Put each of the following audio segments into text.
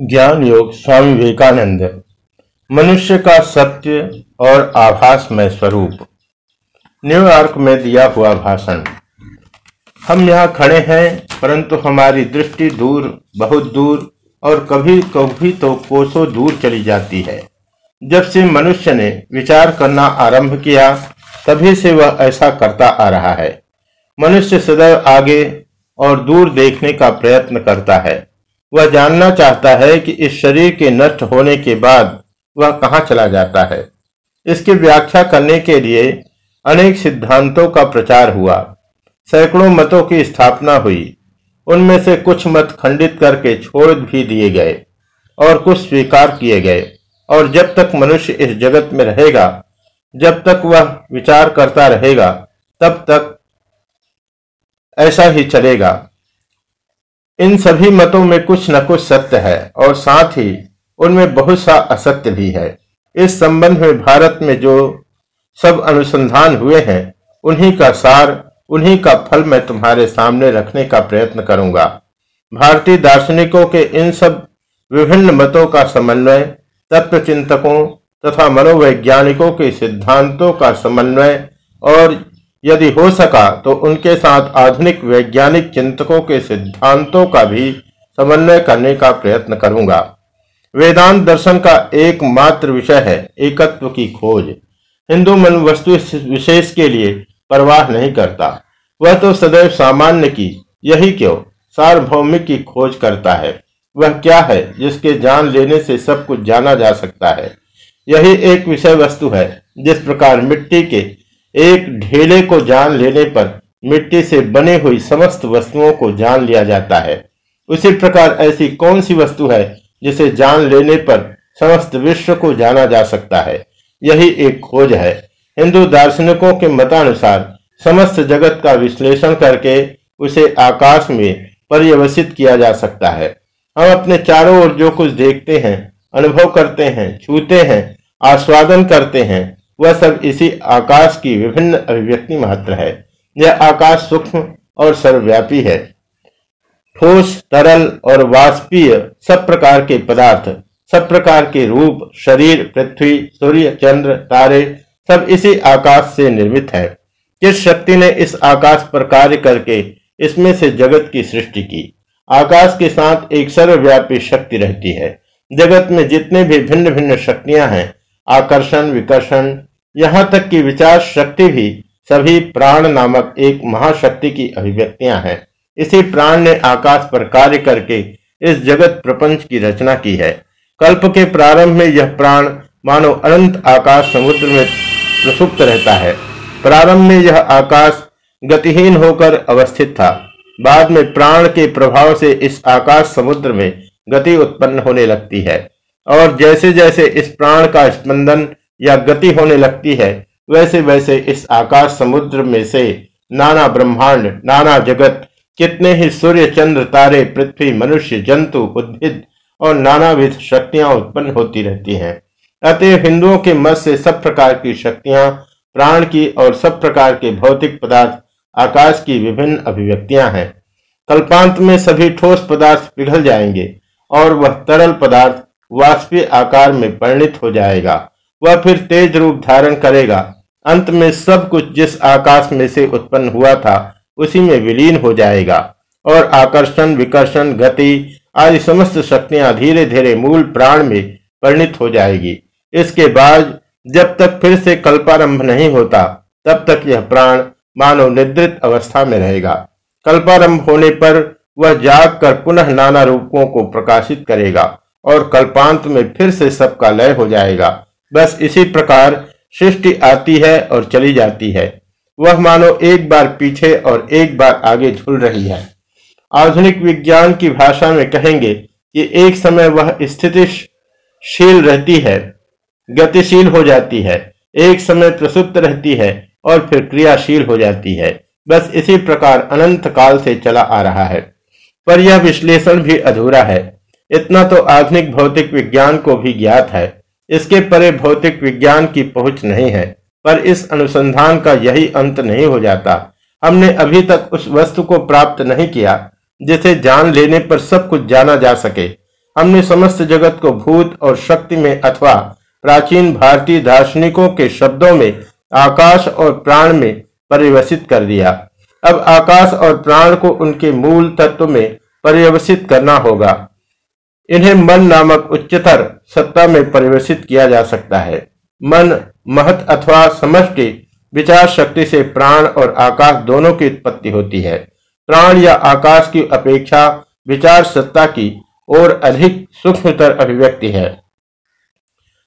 ज्ञान योग स्वामी विवेकानंद, मनुष्य का सत्य और आभास में स्वरूप न्यूयॉर्क में दिया हुआ भाषण। हम यहाँ खड़े हैं, परंतु हमारी दृष्टि दूर, बहुत दूर, और कभी कभी तो कोसों दूर चली जाती है। जब से मनुष्य ने विचार करना आरंभ किया, तभी से वह ऐसा करता आ रहा है। मनुष्य सदैव आगे और दूर देखने का प्रयत्न करता है। वह जानना चाहता है कि इस शरीर के नष्ट होने के बाद वह कहाँ चला जाता है। इसकी व्याख्या करने के लिए अनेक सिद्धांतों का प्रचार हुआ। सैकड़ों मतों की स्थापना हुई। उनमें से कुछ मत खंडित करके छोड़ भी दिए गए और कुछ स्वीकार किए गए। और जब तक मनुष्य इस जगत में रहेगा, जब तक वह विचार करता रहेगा, तब तक ऐसा ही चलेगा। इन सभी मतों में कुछ न कुछ सत्य है और साथ ही उनमें बहुत सा असत्य भी है। इस संबंध में भारत में जो सब अनुसंधान हुए हैं, उन्हीं का सार, उन्हीं का फल मैं तुम्हारे सामने रखने का प्रयत्न करूँगा। भारतीय दार्शनिकों के इन सब विभिन्न मतों का समन्वय तत्व चिंतकों तथा मनोवैज्ञानिकों के सिद्धांतों का समन्वय और यदि हो सका तो उनके साथ आधुनिक वैज्ञानिक चिंतकों के सिद्धांतों का भी समन्वय करने का प्रयत्न करूँगा। वेदांत दर्शन का एकमात्र विषय है एकत्व की खोज। हिंदू मन वस्तु विशेष के लिए परवाह नहीं करता। वह तो सदैव सामान्य की, यही क्यों? सार्वभौमिक की खोज करता है। वह क्या है, जिसके जान लेने से सब कुछ जाना जा सकता है? यही एक विषय वस्तु है, जिस प्रकार मिट्टी के एक ढेले को जान लेने पर मिट्टी से बने हुई समस्त वस्तुओं को जान लिया जाता है। उसी प्रकार ऐसी कौन सी वस्तु है जिसे जान लेने पर समस्त विश्व को जाना जा सकता है? यही एक खोज है। हिंदू दार्शनिकों के मतानुसार समस्त जगत का विश्लेषण करके उसे आकाश में पर्यवसित किया जा सकता है। हम अपने चारों ओर जो कुछ देखते हैं, अनुभव करते हैं, छूते हैं, आस्वादन करते हैं वह सब इसी आकाश की विभिन्न अभिव्यक्ति मात्र है। यह आकाश सूक्ष्म और सर्वव्यापी है। ठोस, तरल और वाष्पीय सब प्रकार के पदार्थ, सब प्रकार के रूप, शरीर, पृथ्वी, सूर्य, चंद्र, तारे, सब इसी आकाश से निर्मित है। किस शक्ति ने इस आकाश पर कार्य करके इसमें से जगत की सृष्टि की? आकाश के साथ एक सर्वव्यापी शक्ति रहती है। जगत में जितने भी भिन्न भिन्न शक्तियाँ हैं, आकर्षण, विकर्षण यहाँ तक कि विचार शक्ति भी सभी प्राण नामक एक महाशक्ति की अभिव्यक्तियाँ हैं। इसी प्राण ने आकाश पर कार्य करके इस जगत प्रपंच की रचना की है। कल्प के प्रारंभ में यह प्राण मानो अनंत आकाश समुद्र में प्रसुप्त रहता है। प्रारंभ में यह आकाश गतिहीन होकर अवस्थित था। बाद में प्राण के प्रभाव से इस आकाश समुद्र में गति उत्पन्न होने लगती है। और जैसे जैसे इस प्राण का स्पंदन या गति होने लगती है वैसे वैसे इस आकाश समुद्र में से नाना ब्रह्मांड, नाना जगत, कितने ही सूर्य, चंद्र, तारे, पृथ्वी, मनुष्य, जंतु, उद्भिद और नानाविध शक्तियाँ उत्पन्न होती रहती हैं। अतः हिंदुओं के मत से सब प्रकार की शक्तियाँ, प्राण की और सब प्रकार के भौतिक पदार्थ, आकाश की विभिन्न अभिव्यक्तियाँ हैं। कल्पांत में सभी ठोस पदार्थ पिघल जाएँगे और वह तरल पदार्थ वाष्पीय आकार में परिणित हो जाएगा। वह फिर तेज रूप धारण करेगा। अंत में सब कुछ जिस आकाश में से उत्पन्न हुआ था, उसी में विलीन हो जाएगा और आकर्षण, विकर्षण, गति आदि समस्त शक्तियाँ धीरे धीरे मूल प्राण में परिणित हो जाएगी। इसके बाद जब तक फिर से कल्पारंभ नहीं होता, तब तक यह प्राण मानव निद्रित अवस्था में रहेगा। कल्पारंभ होने पर वह जाग कर पुनः नाना रूपों को प्रकाशित करेगा और कल्पांत में फिर से सबका लय हो जाएगा। बस इसी प्रकार सृष्टि आती है और चली जाती है। वह मानो एक बार पीछे और एक बार आगे झूल रही है। आधुनिक विज्ञान की भाषा में कहेंगे कि एक समय वह स्थितिशील रहती है, गतिशील हो जाती है, एक समय प्रसुप्त रहती है और फिर क्रियाशील हो जाती है। बस इसी प्रकार अनंत काल से चला आ रहा है। पर यह विश्लेषण भी अधूरा है। इतना तो आधुनिक भौतिक विज्ञान को भी ज्ञात है। इसके परे भौतिक विज्ञान की पहुँच नहीं है, पर इस अनुसंधान का यही अंत नहीं हो जाता। हमने अभी तक उस वस्तु को प्राप्त नहीं किया, जिसे जान लेने पर सब कुछ जाना जा सके। हमने समस्त जगत को भूत और शक्ति में अथवा प्राचीन भारतीय दार्शनिकों के शब्दों में आकाश और प्राण में परिवर्तित कर दिया। अब आकाश और प्राण को उनके मूल तत्व में परिवर्तित करना होगा। इन्हें मन नामक उच्चतर सत्ता में परिवर्तित किया जा सकता है। मन, महत अथवा समष्टि विचार शक्ति से प्राण और आकाश दोनों की उत्पत्ति होती है। प्राण या आकाश की अपेक्षा विचार सत्ता की और अधिक सूक्ष्मतर अभिव्यक्ति है।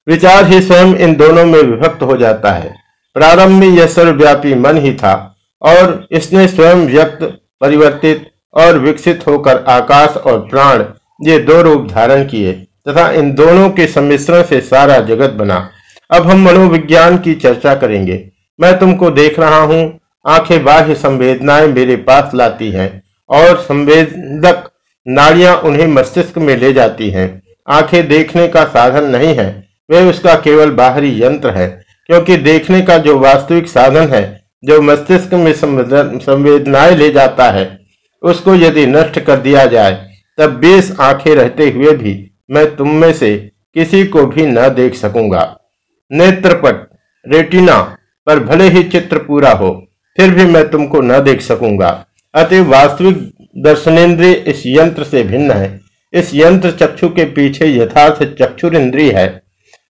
विचार ही स्वयं इन दोनों में विभक्त हो जाता है। प्रारंभ में यह सर्वव्यापी मन ही था और इसने स्वयं व्यक्त, परिवर्तित और विकसित होकर आकाश और प्राण ये दो रूप धारण किए तथा इन दोनों के सम्मिश्रण से सारा जगत बना। अब हम मनोविज्ञान की चर्चा करेंगे। मैं तुमको देख रहा हूँ, आँखें बाह्य संवेदनाएँ मेरे पास लाती हैं और संवेदक नाड़ियाँ उन्हें मस्तिष्क में ले जाती हैं। आँखें देखने का साधन नहीं है, वे उसका केवल बाहरी यंत्र है, क्योंकि देखने का जो वास्तविक साधन है, जो मस्तिष्क में संवेदनाएँ ले जाता है, उसको यदि नष्ट कर दिया जाए तब बीस आँखें रहते हुए भी मैं तुम में से किसी को भी न देख सकूँगा। नेत्रपट, रेटिना पर भले ही चित्र पूरा हो, फिर भी मैं तुमको न देख सकूँगा। अतः वास्तविक दर्शनेन्द्रिय इस यंत्र से भिन्न है। इस यंत्र चक्षु के पीछे यथार्थ चक्षुर इंद्रिय है।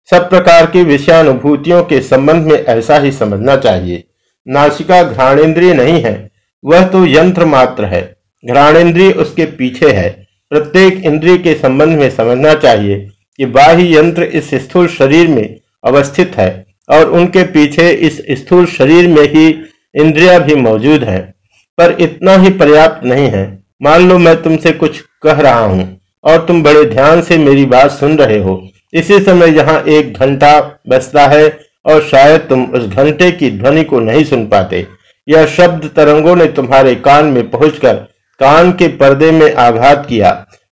सब प्रकार की विषयानुभूतियों के संबंध में ऐसा ही समझना चाहिए। नासिका घ्राणेन्द्रिय नहीं है, वह तो यंत्र मात्र है। घ्राणेन्द्रिय उसके पीछे है। प्रत्येक इंद्रिय के संबंध में समझना चाहिए कि बाह्य यंत्र इस स्थूल शरीर में अवस्थित है और उनके पीछे इस स्थूल शरीर में ही इंद्रिया भी मौजूद है। पर इतना ही पर्याप्त नहीं है। मान लो मैं तुमसे कुछ कह रहा हूँ और तुम बड़े ध्यान से मेरी बात सुन रहे हो। इसी समय यहाँ एक घंटा बजता है और शायद तुम उस घंटे की ध्वनि को नहीं सुन पाते। यह शब्द तरंगों ने तुम्हारे कान में पहुंचकर कान के पर्दे में आघात किया।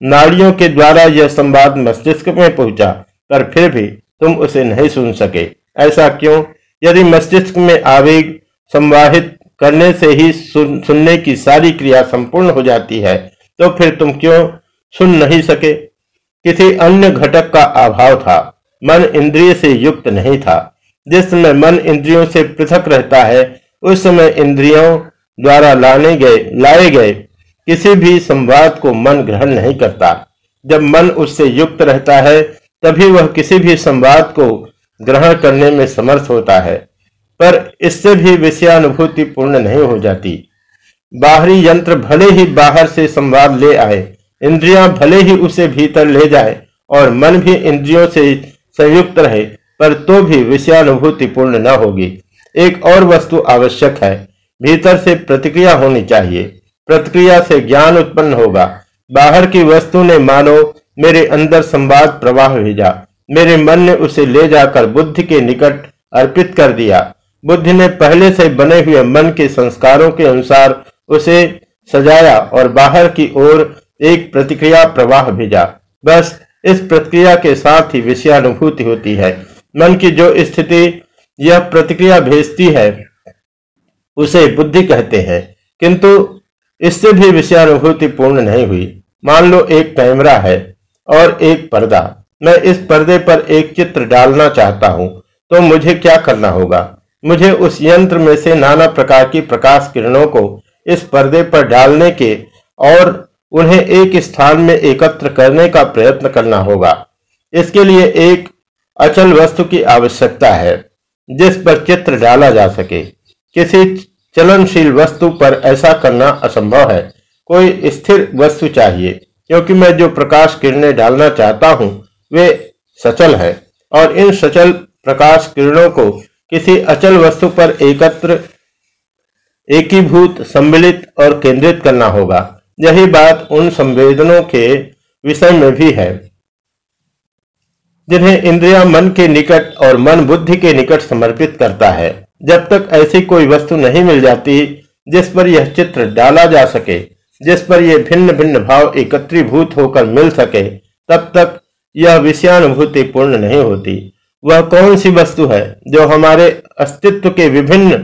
नाड़ियों के द्वारा यह संवाद मस्तिष्क में पहुँचा पर फिर भी तुम उसे नहीं सुन सके। ऐसा क्यों? यदि मस्तिष्क में आवेग संवाहित करने से ही सुन, सुनने की सारी क्रिया संपूर्ण हो जाती है तो फिर तुम क्यों सुन नहीं सके? किसी अन्य घटक का अभाव था। मन इंद्रिय से युक्त नहीं था। जिस समय मन इंद्रियों से पृथक रहता है उस समय इंद्रियों द्वारा लाने गए लाए गए किसी भी संवाद को मन ग्रहण नहीं करता। जब मन उससे युक्त रहता है, तभी वह किसी भी संवाद को ग्रहण करने में समर्थ होता है। पर इससे भी विषयानुभूति पूर्ण नहीं हो जाती। बाहरी यंत्र भले ही बाहर से संवाद ले आए, इंद्रियाँ भले ही उसे भीतर ले जाए और मन भी इंद्रियों से संयुक्त रहे, पर तो भी विषयानुभूति पूर्ण न होगी। एक और वस्तु आवश्यक है, भीतर से प्रतिक्रिया होनी चाहिए। प्रतिक्रिया से ज्ञान उत्पन्न होगा। बाहर की वस्तु ने मानो, मेरे अंदर संवाद प्रवाह भेजा। मेरे मन ने उसे ले जाकर बुद्धि के निकट अर्पित कर दिया। बुद्धि ने पहले से बने हुए मन के संस्कारों के अनुसार उसे सजाया और बाहर की ओर एक प्रतिक्रिया प्रवाह भेजा। बस, इस प्रतिक्रिया के साथ ही विषयानुभूति होती है। मन की जो स्थिति यह प्रतिक्रिया भेजती है, उसे बुद्धि कहते हैं। किंतु इससे भी विषयानुभूति पूर्ण नहीं हुई। मान लो एक कैमरा है और एक पर्दा। मैं इस पर्दे पर एक चित्र डालना चाहता हूँ तो मुझे क्या करना होगा? मुझे उस यंत्र में से नाना प्रकार की प्रकाश किरणों को इस पर्दे पर डालने के और उन्हें एक स्थान में एकत्र करने का प्रयत्न करना होगा। इसके लिए एक अचल वस्तु की आवश्यकता है, जिस पर चित्र डाला जा सके। किसी चलनशील वस्तु पर ऐसा करना असंभव है। कोई स्थिर वस्तु चाहिए, क्योंकि मैं जो प्रकाश किरणें डालना चाहता हूँ, वे सचल है, और इन सचल प्रकाश किरणों को किसी अचल वस्तु पर एकत्र, एकीभूत, सम्मिलित और केंद्रित करना होगा। यही बात उन संवेदनों के विषय में भी है, जिन्हें इंद्रिया मन के निकट और मन बुद्धि के निकट समर्पित करता है। जब तक ऐसी कोई वस्तु नहीं मिल जाती जिस पर यह चित्र डाला जा सके, जिस पर यह भिन्न भिन्न भाव एकत्रीभूत होकर मिल सके, तब तक यह विषयानुभूति पूर्ण नहीं होती। वह कौन सी वस्तु है जो हमारे अस्तित्व के विभिन्न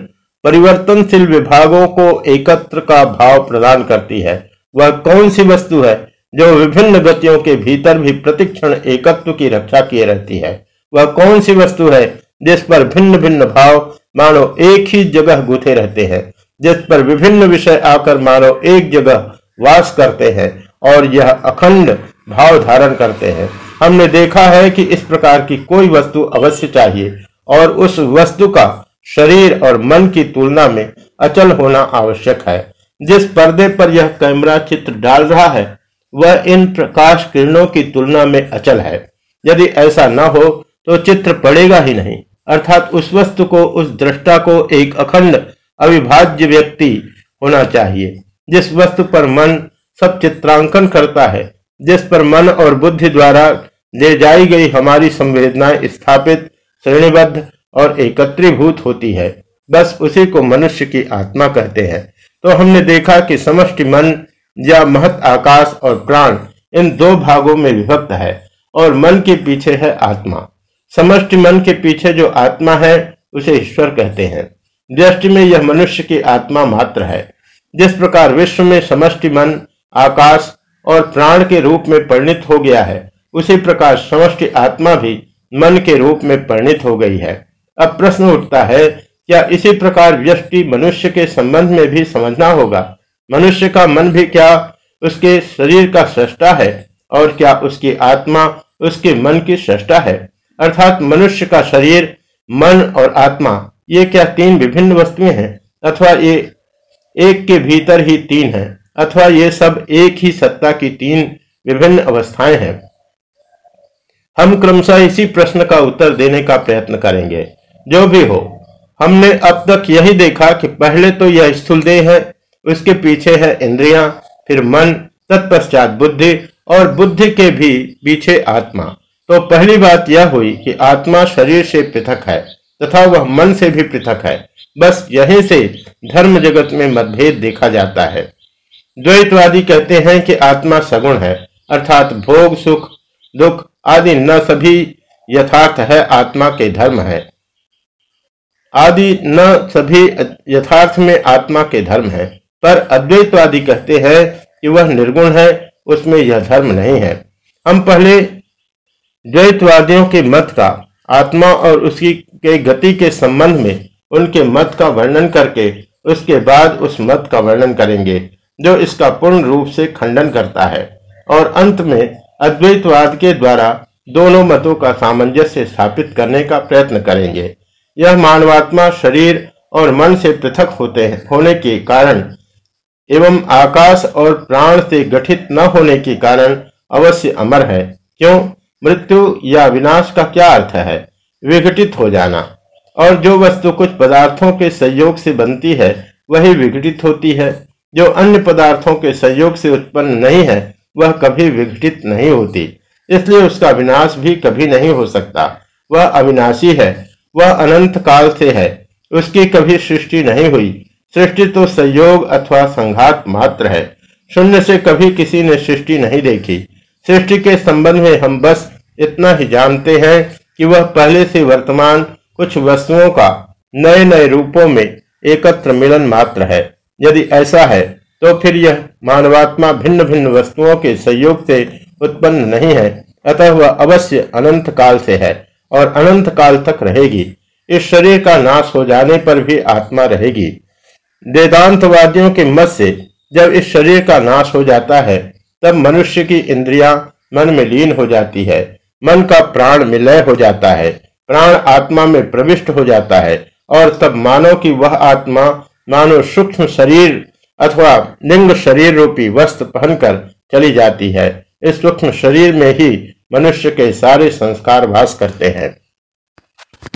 परिवर्तनशील विभागों को एकत्र का भाव प्रदान करती है? वह कौन सी वस्तु है जो विभिन्न गतियों के भीतर भी प्रतिक्षण एकत्व की रक्षा किए रहती है? वह कौन सी वस्तु है जिस पर भिन्न भिन्न भाव मानो एक ही जगह गुथे रहते हैं, जिस पर विभिन्न विषय आकर मानो एक जगह वास करते हैं और यह अखंड भाव धारण करते हैं। हमने देखा है कि इस प्रकार की कोई वस्तु अवश्य चाहिए और उस वस्तु का शरीर और मन की तुलना में अचल होना आवश्यक है। जिस पर्दे पर यह कैमरा चित्र डाल रहा है, वह इन प्रकाश किरणों की तुलना में अचल है। यदि ऐसा न हो तो चित्र पड़ेगा ही नहीं। अर्थात उस वस्तु को, उस दृष्टा को एक अखंड अविभाज्य व्यक्ति होना चाहिए। जिस वस्तु पर मन सब चित्रांकन करता है, जिस पर मन और बुद्धि द्वारा ले जाई गई हमारी संवेदनाएँ स्थापित, श्रेणीबद्ध और एकत्रीभूत होती है, बस उसी को मनुष्य की आत्मा कहते हैं। तो हमने देखा कि समष्टि मन या महत आकाश और प्राण इन दो भागों में विभक्त है और मन के पीछे है आत्मा। समष्टि मन के पीछे जो आत्मा है, उसे ईश्वर कहते हैं। दृष्टि में यह मनुष्य की आत्मा मात्र है। जिस प्रकार विश्व में समष्टि मन, आकाश और प्राण के रूप में परिणित हो गया है, उसी प्रकार समष्टि आत्मा भी मन के रूप में परिणित हो गई है। अब प्रश्न उठता है, क्या इसी प्रकार व्यष्टि मनुष्य के संबंध में भी समझना होगा? मनुष्य का मन भी क्या उसके शरीर का सृष्टा है, और क्या उसकी आत्मा उसके मन की सृष्टा है? अर्थात मनुष्य का शरीर, मन और आत्मा, ये क्या तीन विभिन्न वस्तुएँ हैं? अथवा ये एक के भीतर ही तीन हैं? अथवा ये सब एक ही सत्ता की तीन विभिन्न अवस्थाएँ हैं? हम क्रमशः इसी प्रश्न का उत्तर देने का प्रयत्न करेंगे। जो भी हो, हमने अब तक यही देखा कि पहले तो यह स्थूल देह है, उसके पीछे है इंद्रियाँ, फिर मन, तत्पश्चात बुद्धि और बुद्धि के भी पीछे आत्मा। तो पहली बात यह हुई कि आत्मा शरीर से पृथक है, तथा वह मन से भी पृथक है। बस यहीं से धर्म जगत में मतभेद देखा जाता है। द्वैतवादी कहते हैं कि आत्मा सगुण है, अर्थात भोग, सुख, दुख आदि न सभी यथार्थ है, आत्मा के धर्म है। आदि न सभी यथार्थ में आत्मा के धर्म है। पर अद्वैतवादी कहते हैं कि वह निर्गुण है, उसमें यह धर्म नहीं है। हम पहले द्वैतवादियों के मत का, आत्मा और उसकी के गति के संबंध में उनके मत का वर्णन करके, उसके बाद उस मत का वर्णन करेंगे, जो इसका पूर्ण रूप से खंडन करता है। और अंत में अद्वैतवाद के द्वारा दोनों मतों का सामंजस्य स्थापित करने का प्रयत्न करेंगे। यह मानवात्मा शरीर और मन से पृथक होते हैं, होने के कारण, एवं आकाश और प्राण से गठित न होने के कारण अवश्य अमर है। क्यों? मृत्यु या विनाश का क्या अर्थ है? विघटित हो जाना। और जो वस्तु कुछ पदार्थों के संयोग से बनती है, वही विघटित होती है। जो अन्य पदार्थों के संयोग से उत्पन्न नहीं है, वह कभी विघटित नहीं होती। इसलिए उसका विनाश भी कभी नहीं हो सकता। वह अविनाशी है। वह अनंत काल से है। उसकी कभी सृष्टि नहीं हुई। सृष्टि तो संयोग अथवा संघात मात्र है। शून्य से कभी किसी ने सृष्टि नहीं देखी। सृष्टि के संबंध में हम बस इतना ही जानते हैं कि वह पहले से वर्तमान कुछ वस्तुओं का नए नए रूपों में एकत्र मिलन मात्र है। यदि ऐसा है तो फिर यह मानवात्मा भिन्न भिन्न वस्तुओं के सहयोग से उत्पन्न नहीं है, अतः वह अवश्य अनंत काल से है और अनंत काल तक रहेगी। इस शरीर का नाश हो जाने पर भी आत्मा रहेगी। वेदांतवादियों के मत से जब इस शरीर का नाश हो जाता है तब मनुष्य की इंद्रियाँ मन में लीन हो जाती है। मन का प्राण मिलय हो जाता है। प्राण आत्मा में प्रविष्ट हो जाता है। और तब मानव की वह आत्मा मानो सूक्ष्म शरीर अथवा लिंग शरीर रूपी वस्त्र पहनकर चली जाती है। इस सूक्ष्म शरीर में ही मनुष्य के सारे संस्कार भास करते हैं।